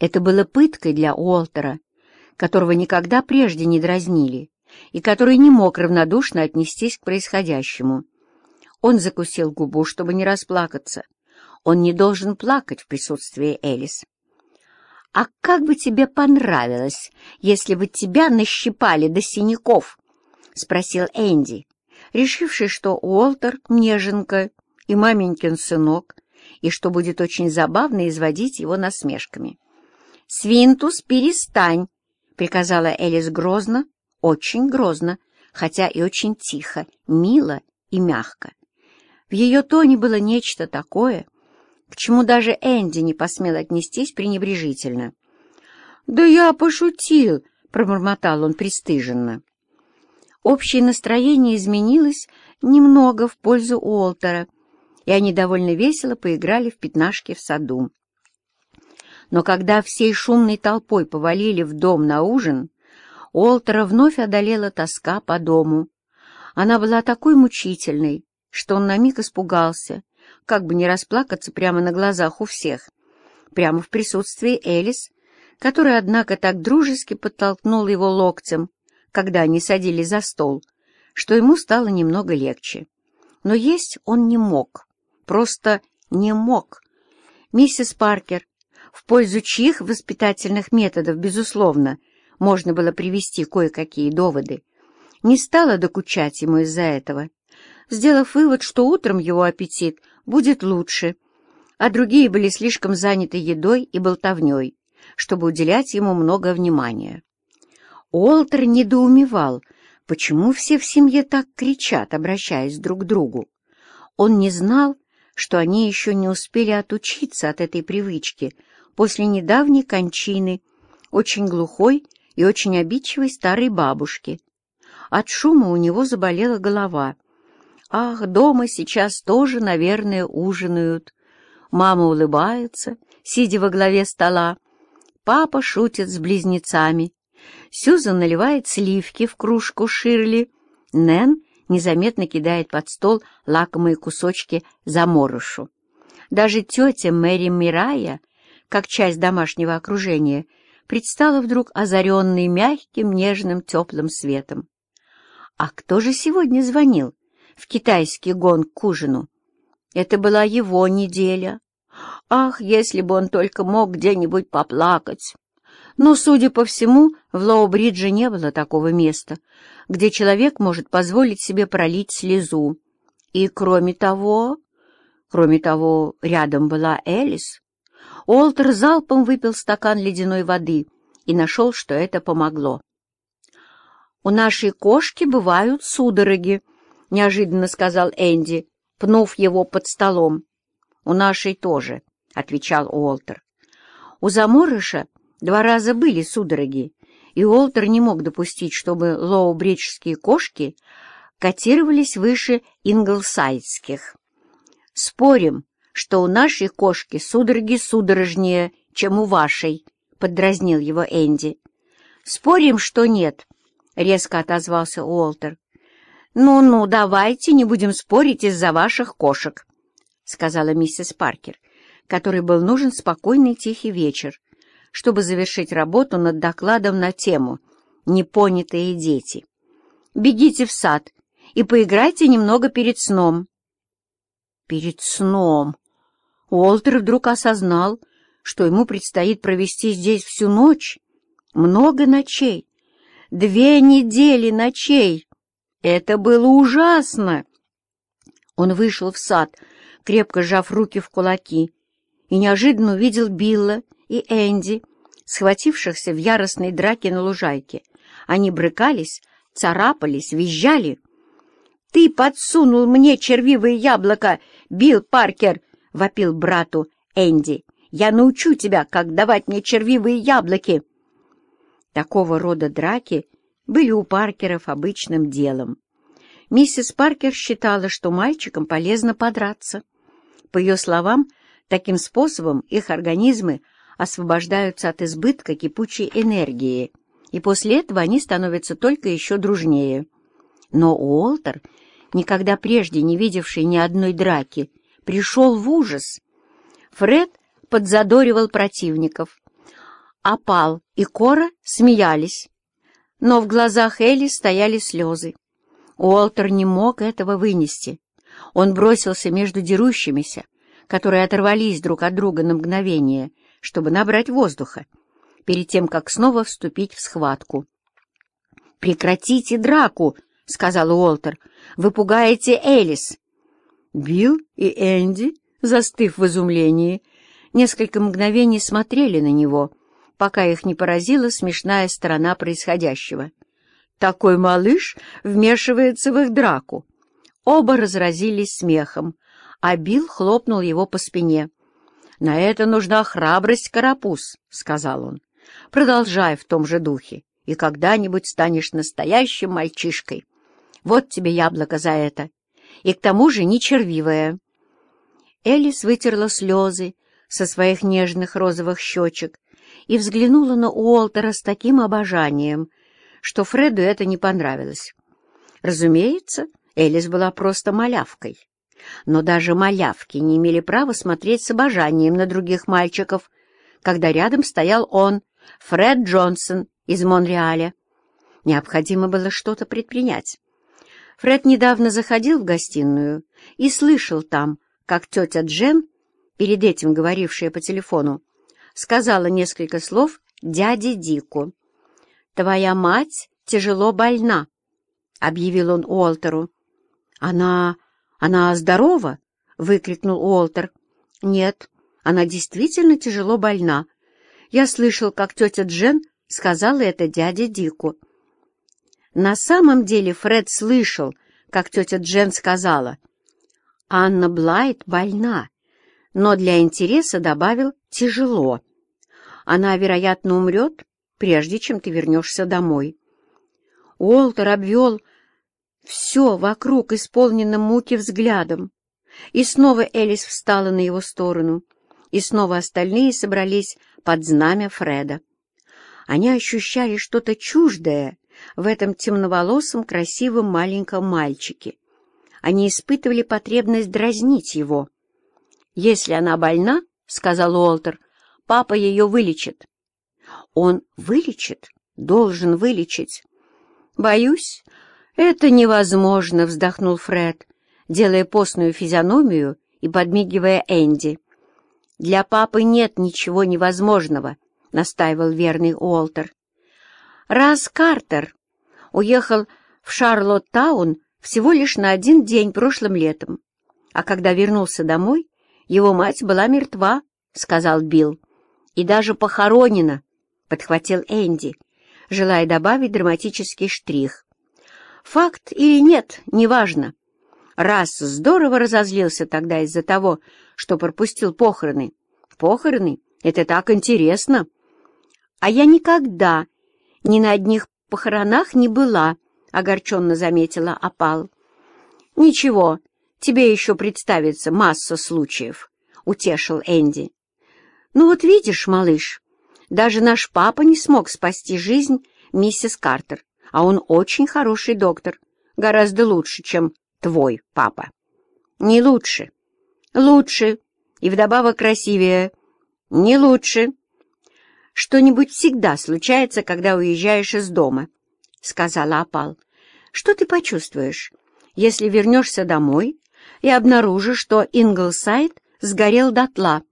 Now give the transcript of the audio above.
Это было пыткой для Уолтера, которого никогда прежде не дразнили и который не мог равнодушно отнестись к происходящему. Он закусил губу, чтобы не расплакаться. Он не должен плакать в присутствии Элис. «А как бы тебе понравилось, если бы тебя нащипали до синяков?» — спросил Энди, решивший, что Уолтер — неженка и маменькин сынок, и что будет очень забавно изводить его насмешками. «Свинтус, перестань!» — приказала Элис грозно, очень грозно, хотя и очень тихо, мило и мягко. В ее тоне было нечто такое, к чему даже Энди не посмел отнестись пренебрежительно. «Да я пошутил!» — пробормотал он пристыженно. Общее настроение изменилось немного в пользу Уолтера, и они довольно весело поиграли в пятнашки в саду. Но когда всей шумной толпой повалили в дом на ужин, Уолтера вновь одолела тоска по дому. Она была такой мучительной, что он на миг испугался, как бы не расплакаться прямо на глазах у всех, прямо в присутствии Элис, которая, однако, так дружески подтолкнула его локтем, когда они садились за стол, что ему стало немного легче. Но есть он не мог, просто не мог. Миссис Паркер, в пользу чьих воспитательных методов, безусловно, можно было привести кое-какие доводы, не стала докучать ему из-за этого, сделав вывод, что утром его аппетит будет лучше, а другие были слишком заняты едой и болтовней, чтобы уделять ему много внимания. Уолтер недоумевал, почему все в семье так кричат, обращаясь друг к другу. Он не знал, что они еще не успели отучиться от этой привычки после недавней кончины, очень глухой и очень обидчивой старой бабушки. От шума у него заболела голова — Ах, дома сейчас тоже, наверное, ужинают. Мама улыбается, сидя во главе стола. Папа шутит с близнецами. Сьюзан наливает сливки в кружку Ширли. Нэн незаметно кидает под стол лакомые кусочки заморышу. Даже тетя Мэри Мирая, как часть домашнего окружения, предстала вдруг озаренной мягким, нежным, теплым светом. А кто же сегодня звонил? в китайский гонг к ужину. Это была его неделя. Ах, если бы он только мог где-нибудь поплакать! Но, судя по всему, в Лоу-Бридже не было такого места, где человек может позволить себе пролить слезу. И кроме того... Кроме того, рядом была Элис. Олтер залпом выпил стакан ледяной воды и нашел, что это помогло. «У нашей кошки бывают судороги», — неожиданно сказал Энди, пнув его под столом. «У нашей тоже», — отвечал Уолтер. У заморыша два раза были судороги, и Уолтер не мог допустить, чтобы лоу-бриджские кошки котировались выше инглсайдских. «Спорим, что у нашей кошки судороги судорожнее, чем у вашей», — поддразнил его Энди. «Спорим, что нет», — резко отозвался Уолтер. «Ну-ну, давайте не будем спорить из-за ваших кошек», — сказала миссис Паркер, которой был нужен спокойный тихий вечер, чтобы завершить работу над докладом на тему «Непонятые дети». «Бегите в сад и поиграйте немного перед сном». «Перед сном?» Уолтер вдруг осознал, что ему предстоит провести здесь всю ночь, много ночей, две недели ночей. Это было ужасно! Он вышел в сад, крепко сжав руки в кулаки, и неожиданно увидел Билла и Энди, схватившихся в яростной драке на лужайке. Они брыкались, царапались, визжали. «Ты подсунул мне червивое яблоко, Билл Паркер!» — вопил брату Энди. «Я научу тебя, как давать мне червивые яблоки!» Такого рода драки были у Паркеров обычным делом. Миссис Паркер считала, что мальчикам полезно подраться. По ее словам, таким способом их организмы освобождаются от избытка кипучей энергии, и после этого они становятся только еще дружнее. Но Уолтер, никогда прежде не видевший ни одной драки, пришел в ужас. Фред подзадоривал противников, Опал и Кора смеялись, но в глазах Элли стояли слезы. Уолтер не мог этого вынести. Он бросился между дерущимися, которые оторвались друг от друга на мгновение, чтобы набрать воздуха, перед тем, как снова вступить в схватку. «Прекратите драку!» — сказал Уолтер. «Вы пугаете Элис!» Билл и Энди, застыв в изумлении, несколько мгновений смотрели на него, пока их не поразила смешная сторона происходящего. Такой малыш вмешивается в их драку. Оба разразились смехом, а Билл хлопнул его по спине. «На это нужна храбрость, карапуз», — сказал он. «Продолжай в том же духе, и когда-нибудь станешь настоящим мальчишкой. Вот тебе яблоко за это. И к тому же не червивое». Элис вытерла слезы со своих нежных розовых щечек и взглянула на Уолтера с таким обожанием, что Фреду это не понравилось. Разумеется, Элис была просто малявкой. Но даже малявки не имели права смотреть с обожанием на других мальчиков, когда рядом стоял он, Фред Джонсон из Монреаля. Необходимо было что-то предпринять. Фред недавно заходил в гостиную и слышал там, как тетя Джен, перед этим говорившая по телефону, сказала несколько слов дяде Дику. «Твоя мать тяжело больна», — объявил он Уолтеру. «Она... она здорова?» — выкрикнул Уолтер. «Нет, она действительно тяжело больна. Я слышал, как тетя Джен сказала это дяде Дику». На самом деле Фред слышал, как тетя Джен сказала. «Анна Блайт больна», но для интереса добавил «тяжело». Она, вероятно, умрет, прежде чем ты вернешься домой. Уолтер обвел все вокруг исполненным муки взглядом, и снова Элис встала на его сторону, и снова остальные собрались под знамя Фреда. Они ощущали что-то чуждое в этом темноволосом красивом маленьком мальчике. Они испытывали потребность дразнить его. «Если она больна, — сказал Уолтер, — папа ее вылечит. Он вылечит, должен вылечить. Боюсь, это невозможно, вздохнул Фред, делая постную физиономию и подмигивая Энди. Для папы нет ничего невозможного, настаивал верный Уолтер. Раз Картер уехал в Шарлоттаун всего лишь на один день прошлым летом, а когда вернулся домой, его мать была мертва, сказал Билл, и даже похоронена. — подхватил Энди, желая добавить драматический штрих. «Факт или нет, неважно. Раз здорово разозлился тогда из-за того, что пропустил похороны. Похороны — это так интересно. А я никогда ни на одних похоронах не была», — огорченно заметила Апал. «Ничего, тебе еще представится масса случаев», — утешил Энди. «Ну вот видишь, малыш, даже наш папа не смог спасти жизнь миссис Картер, а он очень хороший доктор, гораздо лучше, чем твой папа. Не лучше. Лучше. И вдобавок красивее. Не лучше. Что-нибудь всегда случается, когда уезжаешь из дома, — сказала Апал. Что ты почувствуешь, если вернешься домой и обнаружишь, что Инглсайд сгорел дотла?